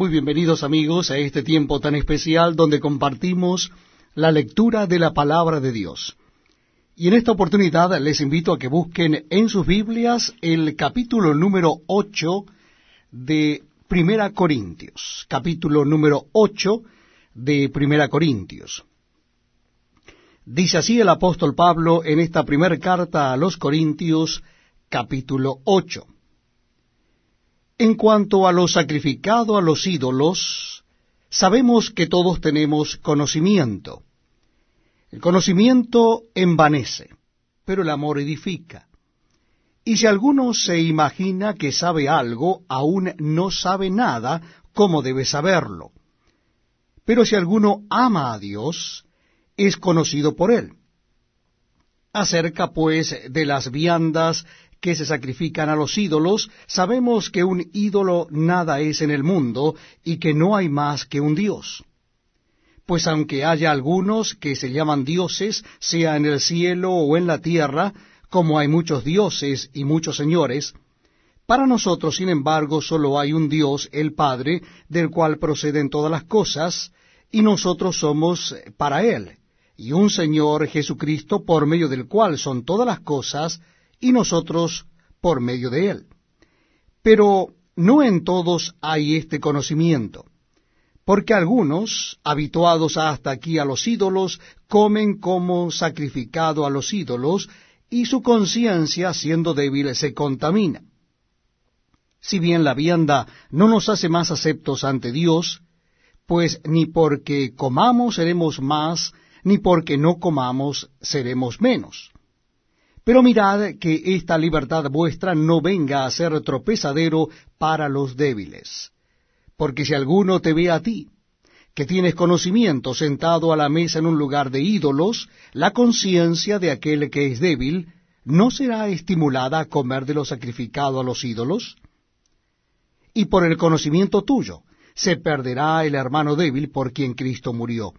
Muy bienvenidos amigos a este tiempo tan especial donde compartimos la lectura de la palabra de Dios. Y en esta oportunidad les invito a que busquen en sus Biblias el capítulo número 8 de Primera Corintios. Capítulo número 8 de Primera Corintios. Dice así el apóstol Pablo en esta primera carta a los Corintios, capítulo 8. En cuanto a lo sacrificado a los ídolos, sabemos que todos tenemos conocimiento. El conocimiento envanece, pero el amor edifica. Y si alguno se imagina que sabe algo, aún no sabe nada como debe saberlo. Pero si alguno ama a Dios, es conocido por él. Acerca, pues, de las viandas que se sacrifican a los ídolos, sabemos que un ídolo nada es en el mundo y que no hay más que un Dios. Pues aunque haya algunos que se llaman dioses, sea en el cielo o en la tierra, como hay muchos dioses y muchos señores, para nosotros, sin embargo, solo hay un Dios, el Padre, del cual proceden todas las cosas, y nosotros somos para Él, y un Señor Jesucristo, por medio del cual son todas las cosas, y nosotros por medio de él. Pero no en todos hay este conocimiento, porque algunos, habituados hasta aquí a los ídolos, comen como sacrificado a los ídolos, y su conciencia, siendo débil, se contamina. Si bien la vianda no nos hace más aceptos ante Dios, pues ni porque comamos seremos más, ni porque no comamos seremos menos. Pero mirad que esta libertad vuestra no venga a ser tropezadero para los débiles. Porque si alguno te ve a ti, que tienes conocimiento sentado a la mesa en un lugar de ídolos, la conciencia de aquel que es débil, ¿no será estimulada a comer de lo sacrificado a los ídolos? Y por el conocimiento tuyo, se perderá el hermano débil por quien Cristo murió.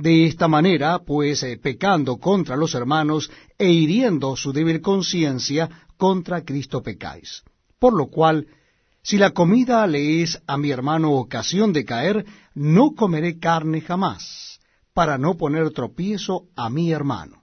De esta manera, pues, eh, pecando contra los hermanos e hiriendo su débil conciencia, contra Cristo pecáis. Por lo cual, si la comida le es a mi hermano ocasión de caer, no comeré carne jamás, para no poner tropiezo a mi hermano.